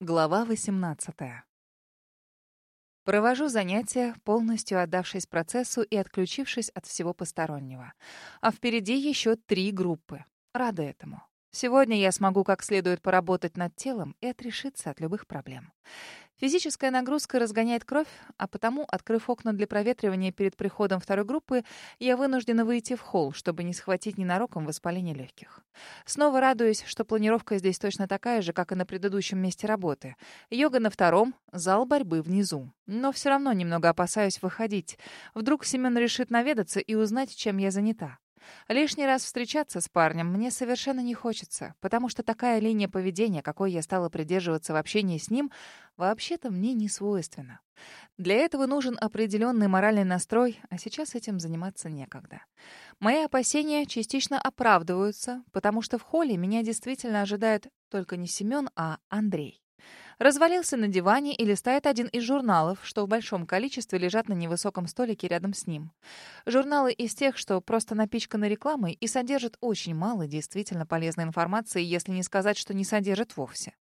Глава 18. Провожу занятия, полностью отдавшись процессу и отключившись от всего постороннего. А впереди еще три группы. Рада этому. Сегодня я смогу как следует поработать над телом и отрешиться от любых проблем. Физическая нагрузка разгоняет кровь, а потому, открыв окна для проветривания перед приходом второй группы, я вынуждена выйти в холл, чтобы не схватить ненароком воспаление легких. Снова радуюсь, что планировка здесь точно такая же, как и на предыдущем месте работы. Йога на втором, зал борьбы внизу. Но все равно немного опасаюсь выходить. Вдруг Семен решит наведаться и узнать, чем я занята. Лишний раз встречаться с парнем мне совершенно не хочется, потому что такая линия поведения, какой я стала придерживаться в общении с ним, вообще-то мне не свойственна. Для этого нужен определенный моральный настрой, а сейчас этим заниматься некогда. Мои опасения частично оправдываются, потому что в холле меня действительно ожидает только не Семен, а Андрей развалился на диване и листает один из журналов, что в большом количестве лежат на невысоком столике рядом с ним. Журналы из тех, что просто напичканы рекламой и содержат очень мало действительно полезной информации, если не сказать, что не содержат вовсе.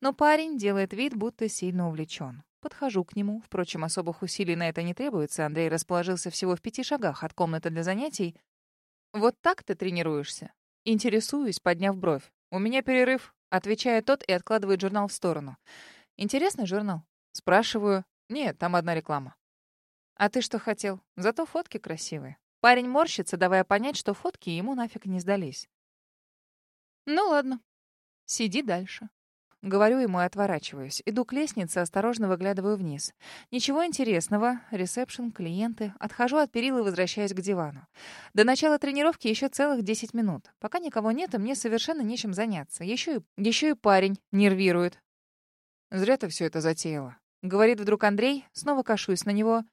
Но парень делает вид, будто сильно увлечен. Подхожу к нему. Впрочем, особых усилий на это не требуется. Андрей расположился всего в пяти шагах от комнаты для занятий. «Вот так ты тренируешься?» Интересуюсь, подняв бровь. «У меня перерыв. Отвечает тот и откладывает журнал в сторону. «Интересный журнал?» Спрашиваю. «Нет, там одна реклама». «А ты что хотел? Зато фотки красивые». Парень морщится, давая понять, что фотки ему нафиг не сдались. «Ну ладно. Сиди дальше». Говорю ему и отворачиваюсь. Иду к лестнице, осторожно выглядываю вниз. Ничего интересного. Ресепшн, клиенты. Отхожу от перил и возвращаюсь к дивану. До начала тренировки еще целых 10 минут. Пока никого нет, и мне совершенно нечем заняться. Еще и, еще и парень нервирует. «Зря ты все это затеяла», — говорит вдруг Андрей. Снова кашусь на него.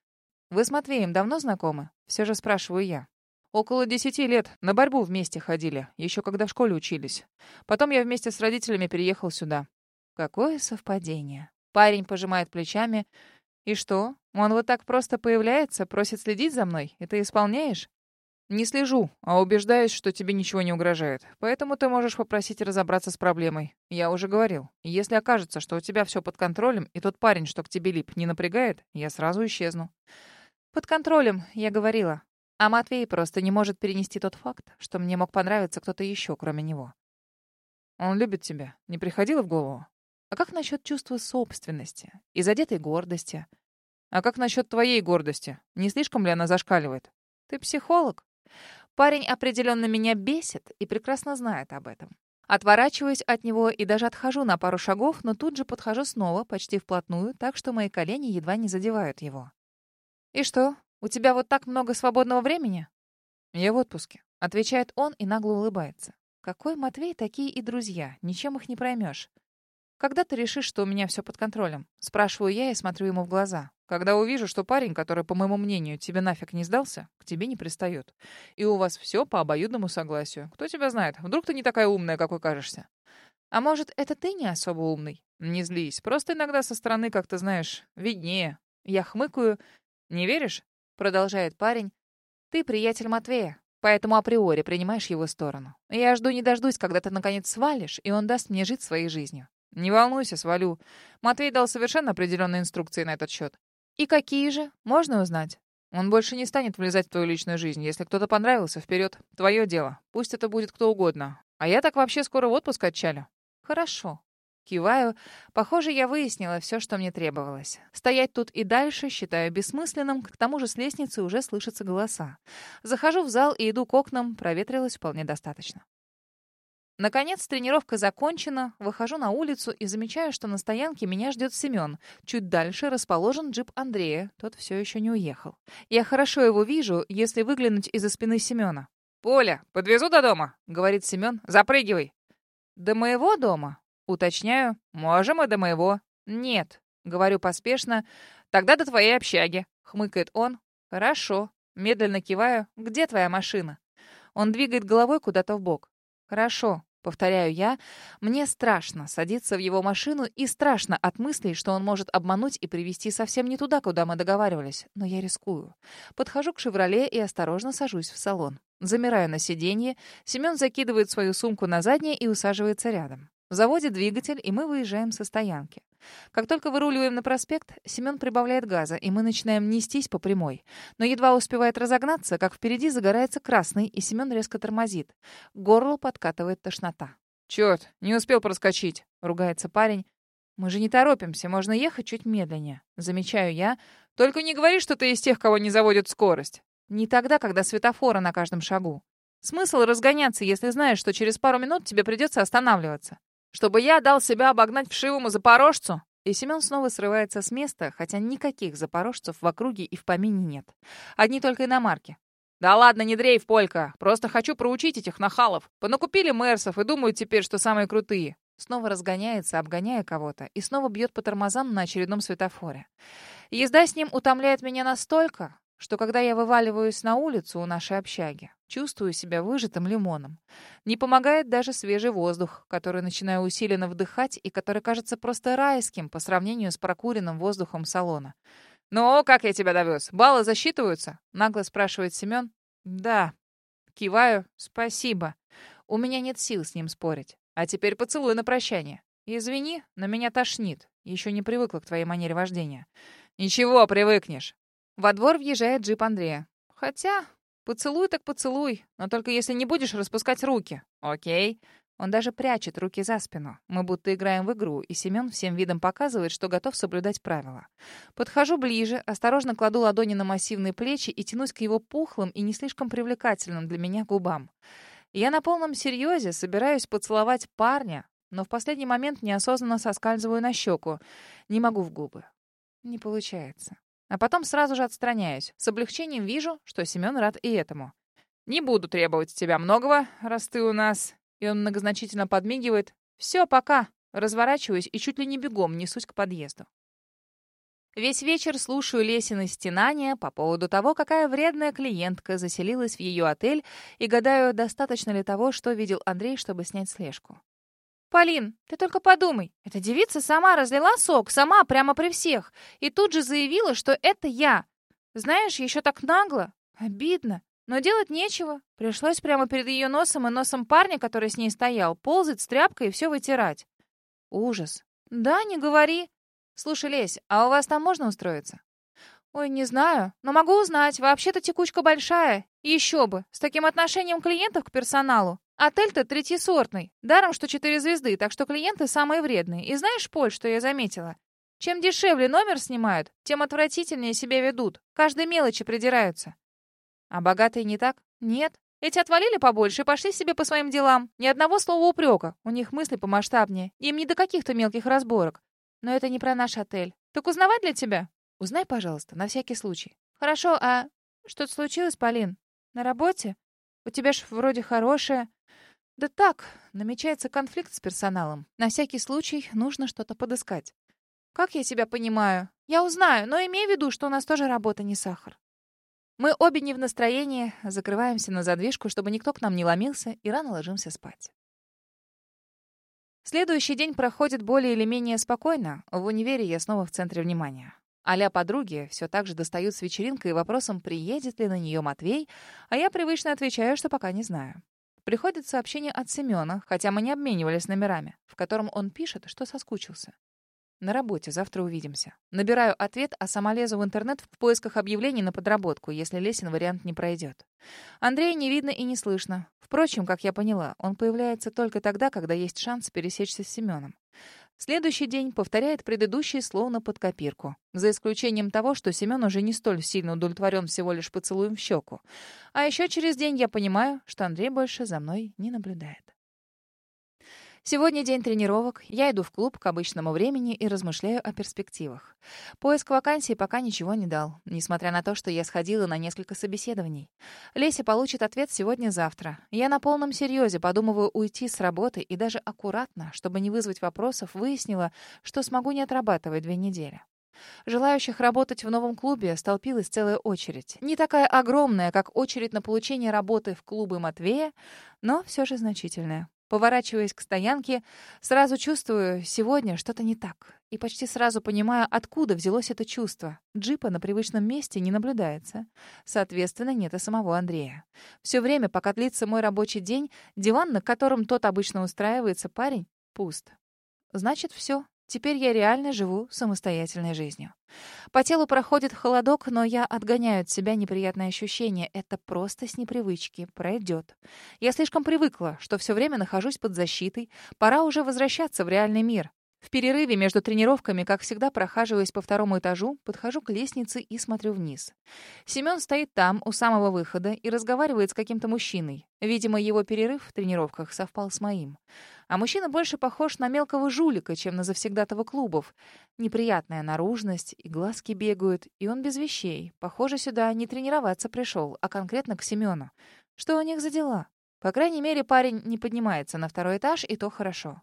«Вы с Матвеем давно знакомы?» Все же спрашиваю я. Около десяти лет. На борьбу вместе ходили, еще когда в школе учились. Потом я вместе с родителями переехал сюда. Какое совпадение. Парень пожимает плечами. И что? Он вот так просто появляется, просит следить за мной, и ты исполняешь? Не слежу, а убеждаюсь, что тебе ничего не угрожает. Поэтому ты можешь попросить разобраться с проблемой. Я уже говорил. Если окажется, что у тебя все под контролем, и тот парень, что к тебе лип, не напрягает, я сразу исчезну. Под контролем, я говорила. А Матвей просто не может перенести тот факт, что мне мог понравиться кто-то еще, кроме него. Он любит тебя. Не приходило в голову? А как насчет чувства собственности и задетой гордости? А как насчет твоей гордости? Не слишком ли она зашкаливает? Ты психолог? Парень определенно меня бесит и прекрасно знает об этом. Отворачиваюсь от него и даже отхожу на пару шагов, но тут же подхожу снова, почти вплотную, так что мои колени едва не задевают его. «И что, у тебя вот так много свободного времени?» «Я в отпуске», — отвечает он и нагло улыбается. «Какой Матвей, такие и друзья, ничем их не проймешь. «Когда ты решишь, что у меня все под контролем?» Спрашиваю я и смотрю ему в глаза. «Когда увижу, что парень, который, по моему мнению, тебе нафиг не сдался, к тебе не пристает. И у вас все по обоюдному согласию. Кто тебя знает? Вдруг ты не такая умная, какой кажешься?» «А может, это ты не особо умный?» «Не злись. Просто иногда со стороны, как ты знаешь, виднее». Я хмыкаю. «Не веришь?» Продолжает парень. «Ты приятель Матвея, поэтому априори принимаешь его сторону. Я жду не дождусь, когда ты наконец свалишь, и он даст мне жить своей жизнью. «Не волнуйся, свалю. Матвей дал совершенно определенные инструкции на этот счет». «И какие же? Можно узнать?» «Он больше не станет влезать в твою личную жизнь. Если кто-то понравился, вперед. Твое дело. Пусть это будет кто угодно. А я так вообще скоро в отпуск отчалю». «Хорошо». Киваю. Похоже, я выяснила все, что мне требовалось. Стоять тут и дальше считаю бессмысленным, к тому же с лестницы уже слышатся голоса. Захожу в зал и иду к окнам, проветрилось вполне достаточно. Наконец, тренировка закончена, выхожу на улицу и замечаю, что на стоянке меня ждет Семен. Чуть дальше расположен джип Андрея, тот все еще не уехал. Я хорошо его вижу, если выглянуть из-за спины Семена. «Поля, подвезу до дома», — говорит Семен. «Запрыгивай». «До моего дома?» Уточняю. «Можем и до моего». «Нет», — говорю поспешно. «Тогда до твоей общаги», — хмыкает он. «Хорошо». Медленно киваю. «Где твоя машина?» Он двигает головой куда-то в бок. «Хорошо. Повторяю я, мне страшно садиться в его машину и страшно от мыслей, что он может обмануть и привести совсем не туда, куда мы договаривались. Но я рискую. Подхожу к «Шевроле» и осторожно сажусь в салон. Замираю на сиденье. Семен закидывает свою сумку на заднее и усаживается рядом. Заводит двигатель, и мы выезжаем со стоянки. Как только выруливаем на проспект, Семен прибавляет газа, и мы начинаем нестись по прямой. Но едва успевает разогнаться, как впереди загорается красный, и Семен резко тормозит. К горлу подкатывает тошнота. «Чёрт, не успел проскочить», — ругается парень. «Мы же не торопимся, можно ехать чуть медленнее». Замечаю я. «Только не говори, что ты из тех, кого не заводит скорость». Не тогда, когда светофоры на каждом шагу. Смысл разгоняться, если знаешь, что через пару минут тебе придется останавливаться. Чтобы я дал себя обогнать вшивому запорожцу? И Семен снова срывается с места, хотя никаких запорожцев в округе и в помине нет. Одни только иномарки. «Да ладно, не дрейф, Полька. Просто хочу проучить этих нахалов. Понакупили мерсов и думают теперь, что самые крутые». Снова разгоняется, обгоняя кого-то, и снова бьет по тормозам на очередном светофоре. Езда с ним утомляет меня настолько, что когда я вываливаюсь на улицу у нашей общаги, чувствую себя выжатым лимоном. Не помогает даже свежий воздух, который начинаю усиленно вдыхать и который кажется просто райским по сравнению с прокуренным воздухом салона. «Ну, как я тебя довез? Баллы засчитываются?» — нагло спрашивает Семен. «Да». Киваю. «Спасибо. У меня нет сил с ним спорить. А теперь поцелуй на прощание. Извини, но меня тошнит. Еще не привыкла к твоей манере вождения». «Ничего, привыкнешь. Во двор въезжает джип Андрея. Хотя, поцелуй так поцелуй, но только если не будешь распускать руки. Окей. Он даже прячет руки за спину. Мы будто играем в игру, и Семен всем видом показывает, что готов соблюдать правила. Подхожу ближе, осторожно кладу ладони на массивные плечи и тянусь к его пухлым и не слишком привлекательным для меня губам. Я на полном серьезе собираюсь поцеловать парня, но в последний момент неосознанно соскальзываю на щеку. Не могу в губы. Не получается. А потом сразу же отстраняюсь. С облегчением вижу, что Семен рад и этому. «Не буду требовать от тебя многого, раз ты у нас...» И он многозначительно подмигивает. «Все, пока». Разворачиваюсь и чуть ли не бегом несусь к подъезду. Весь вечер слушаю Лесины стенания по поводу того, какая вредная клиентка заселилась в ее отель, и гадаю, достаточно ли того, что видел Андрей, чтобы снять слежку. «Полин, ты только подумай. Эта девица сама разлила сок, сама, прямо при всех. И тут же заявила, что это я. Знаешь, еще так нагло. Обидно. Но делать нечего. Пришлось прямо перед ее носом и носом парня, который с ней стоял, ползать с тряпкой и все вытирать. Ужас. Да, не говори. Слушай, Лесь, а у вас там можно устроиться? Ой, не знаю, но могу узнать. Вообще-то текучка большая. Еще бы, с таким отношением клиентов к персоналу. Отель-то третьесортный. Даром, что четыре звезды, так что клиенты самые вредные. И знаешь, Поль, что я заметила? Чем дешевле номер снимают, тем отвратительнее себя ведут. Каждой мелочи придираются. А богатые не так? Нет. Эти отвалили побольше и пошли себе по своим делам. Ни одного слова упрека. У них мысли помасштабнее. Им не до каких-то мелких разборок. Но это не про наш отель. Так узнавать для тебя? Узнай, пожалуйста, на всякий случай. Хорошо, а что-то случилось, Полин? На работе? У тебя ж вроде хорошая... Да так, намечается конфликт с персоналом. На всякий случай нужно что-то подыскать. Как я тебя понимаю? Я узнаю, но имей в виду, что у нас тоже работа не сахар. Мы обе не в настроении, закрываемся на задвижку, чтобы никто к нам не ломился, и рано ложимся спать. Следующий день проходит более или менее спокойно. В универе я снова в центре внимания. Аля подруги все так же достают с вечеринкой вопросом, приедет ли на нее Матвей, а я привычно отвечаю, что пока не знаю. Приходит сообщение от Семена, хотя мы не обменивались номерами, в котором он пишет, что соскучился. На работе, завтра увидимся. Набираю ответ, а сама лезу в интернет в поисках объявлений на подработку, если Лесин вариант не пройдет. Андрея не видно и не слышно. Впрочем, как я поняла, он появляется только тогда, когда есть шанс пересечься с Семеном. Следующий день повторяет предыдущий словно под копирку. За исключением того, что Семен уже не столь сильно удовлетворен всего лишь поцелуем в щеку. А еще через день я понимаю, что Андрей больше за мной не наблюдает. Сегодня день тренировок. Я иду в клуб к обычному времени и размышляю о перспективах. Поиск вакансий пока ничего не дал, несмотря на то, что я сходила на несколько собеседований. Леся получит ответ сегодня-завтра. Я на полном серьезе подумываю уйти с работы и даже аккуратно, чтобы не вызвать вопросов, выяснила, что смогу не отрабатывать две недели. Желающих работать в новом клубе столпилась целая очередь. Не такая огромная, как очередь на получение работы в клубе Матвея, но все же значительная. Поворачиваясь к стоянке, сразу чувствую, сегодня что-то не так. И почти сразу понимаю, откуда взялось это чувство. Джипа на привычном месте не наблюдается. Соответственно, нет и самого Андрея. Все время, пока длится мой рабочий день, диван, на котором тот обычно устраивается парень, Пуст. Значит, все. Теперь я реально живу самостоятельной жизнью. По телу проходит холодок, но я отгоняю от себя неприятное ощущение. Это просто с непривычки. Пройдет. Я слишком привыкла, что все время нахожусь под защитой. Пора уже возвращаться в реальный мир. В перерыве между тренировками, как всегда, прохаживаясь по второму этажу, подхожу к лестнице и смотрю вниз. Семён стоит там, у самого выхода, и разговаривает с каким-то мужчиной. Видимо, его перерыв в тренировках совпал с моим. А мужчина больше похож на мелкого жулика, чем на завсегдатого клубов. Неприятная наружность, и глазки бегают, и он без вещей. Похоже, сюда не тренироваться пришел, а конкретно к Семёну. Что у них за дела? По крайней мере, парень не поднимается на второй этаж, и то хорошо.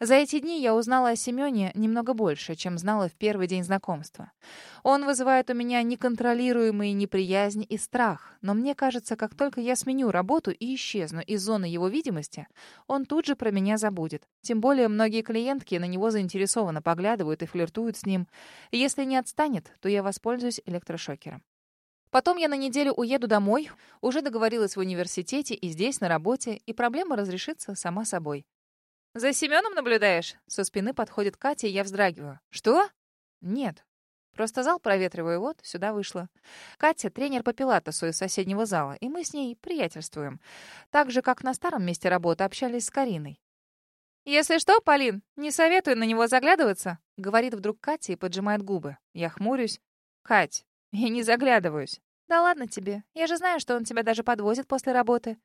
За эти дни я узнала о Семёне немного больше, чем знала в первый день знакомства. Он вызывает у меня неконтролируемые неприязнь и страх, но мне кажется, как только я сменю работу и исчезну из зоны его видимости, он тут же про меня забудет. Тем более многие клиентки на него заинтересованно поглядывают и флиртуют с ним. Если не отстанет, то я воспользуюсь электрошокером. Потом я на неделю уеду домой, уже договорилась в университете и здесь, на работе, и проблема разрешится сама собой. «За Семеном наблюдаешь?» Со спины подходит Катя, и я вздрагиваю. «Что?» «Нет». Просто зал проветриваю, вот, сюда вышла. Катя — тренер по пилатесу из соседнего зала, и мы с ней приятельствуем. Так же, как на старом месте работы общались с Кариной. «Если что, Полин, не советую на него заглядываться», — говорит вдруг Катя и поджимает губы. Я хмурюсь. «Кать, я не заглядываюсь. Да ладно тебе. Я же знаю, что он тебя даже подвозит после работы.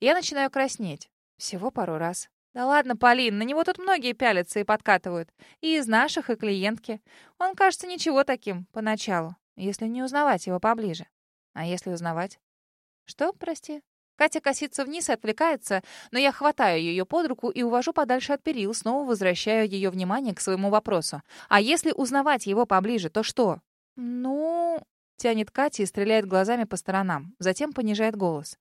Я начинаю краснеть. Всего пару раз. Да ладно, Полин, на него тут многие пялятся и подкатывают. И из наших, и клиентки. Он кажется ничего таким поначалу, если не узнавать его поближе. А если узнавать? Что, прости? Катя косится вниз и отвлекается, но я хватаю ее под руку и увожу подальше от перил, снова возвращаю ее внимание к своему вопросу. А если узнавать его поближе, то что? Ну, Тянет Катя и стреляет глазами по сторонам. Затем понижает голос.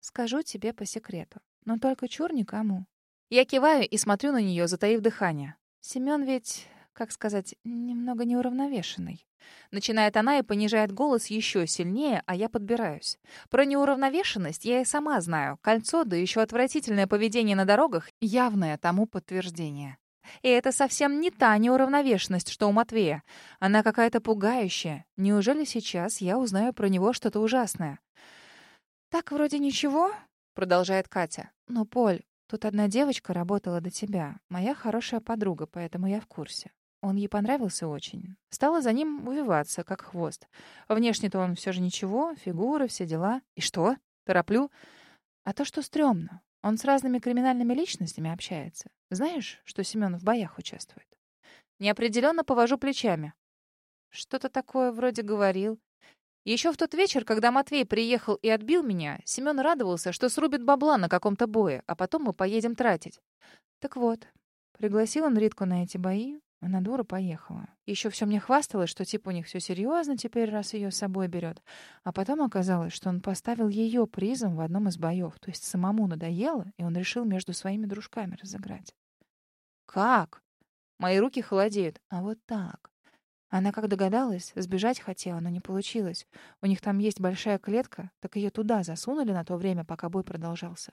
«Скажу тебе по секрету. Но только чур никому». Я киваю и смотрю на нее, затаив дыхание. Семен ведь, как сказать, немного неуравновешенный. Начинает она и понижает голос еще сильнее, а я подбираюсь. Про неуравновешенность я и сама знаю. Кольцо, да еще отвратительное поведение на дорогах — явное тому подтверждение. И это совсем не та неуравновешенность, что у Матвея. Она какая-то пугающая. Неужели сейчас я узнаю про него что-то ужасное? «Так вроде ничего», — продолжает Катя. «Но, Поль, тут одна девочка работала до тебя. Моя хорошая подруга, поэтому я в курсе. Он ей понравился очень. Стала за ним увиваться, как хвост. Внешне-то он все же ничего, фигура, все дела. И что? Тороплю. А то, что стрёмно. Он с разными криминальными личностями общается. Знаешь, что Семен в боях участвует? Неопределенно повожу плечами. Что-то такое вроде говорил. Еще в тот вечер, когда Матвей приехал и отбил меня, Семен радовался, что срубит бабла на каком-то бое, а потом мы поедем тратить. Так вот, пригласил он Ритку на эти бои, она дура поехала. Еще все мне хвасталось, что типа у них все серьезно теперь, раз ее с собой берет. А потом оказалось, что он поставил ее призом в одном из боев. То есть самому надоело, и он решил между своими дружками разыграть. Как? Мои руки холодеют. А вот так. Она, как догадалась, сбежать хотела, но не получилось. У них там есть большая клетка, так ее туда засунули на то время, пока бой продолжался.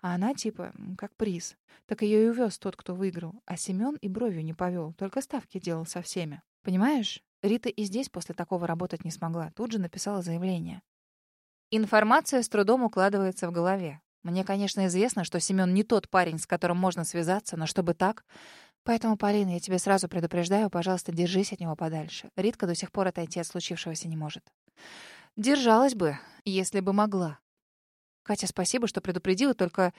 А она типа как приз. Так ее и увез тот, кто выиграл. А Семен и бровью не повел, только ставки делал со всеми. Понимаешь? Рита и здесь после такого работать не смогла. Тут же написала заявление. Информация с трудом укладывается в голове. Мне, конечно, известно, что Семен не тот парень, с которым можно связаться, но чтобы так... Поэтому, Полина, я тебе сразу предупреждаю, пожалуйста, держись от него подальше. Ритка до сих пор отойти от случившегося не может. Держалась бы, если бы могла. Катя, спасибо, что предупредила, только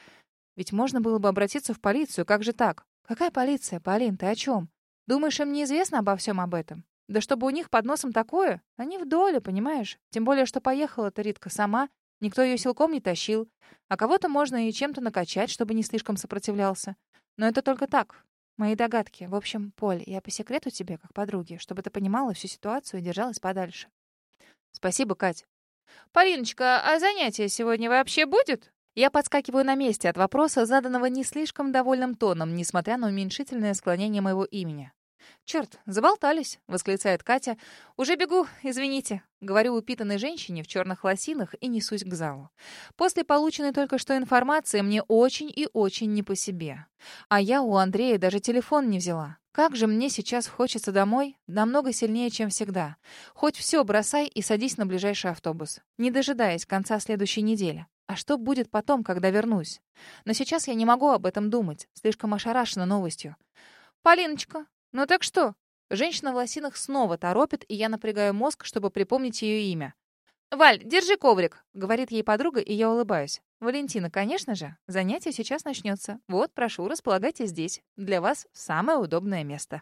ведь можно было бы обратиться в полицию. Как же так? Какая полиция, Полин, ты о чем? Думаешь, им неизвестно обо всем об этом? Да чтобы у них под носом такое, они в доле, понимаешь? Тем более, что поехала-то Ритка сама, никто ее силком не тащил. А кого-то можно и чем-то накачать, чтобы не слишком сопротивлялся. Но это только так, Мои догадки. В общем, Поль, я по секрету тебе, как подруге, чтобы ты понимала всю ситуацию и держалась подальше. Спасибо, Кать. Полиночка, а занятие сегодня вообще будет? Я подскакиваю на месте от вопроса, заданного не слишком довольным тоном, несмотря на уменьшительное склонение моего имени. «Черт, заболтались!» — восклицает Катя. «Уже бегу, извините!» — говорю упитанной женщине в черных лосинах и несусь к залу. После полученной только что информации мне очень и очень не по себе. А я у Андрея даже телефон не взяла. Как же мне сейчас хочется домой, намного сильнее, чем всегда. Хоть все бросай и садись на ближайший автобус, не дожидаясь конца следующей недели. А что будет потом, когда вернусь? Но сейчас я не могу об этом думать, слишком ошарашена новостью. «Полиночка, ну так что?» Женщина в лосинах снова торопит, и я напрягаю мозг, чтобы припомнить ее имя. «Валь, держи коврик», — говорит ей подруга, и я улыбаюсь. «Валентина, конечно же. Занятие сейчас начнется. Вот, прошу, располагайтесь здесь. Для вас самое удобное место».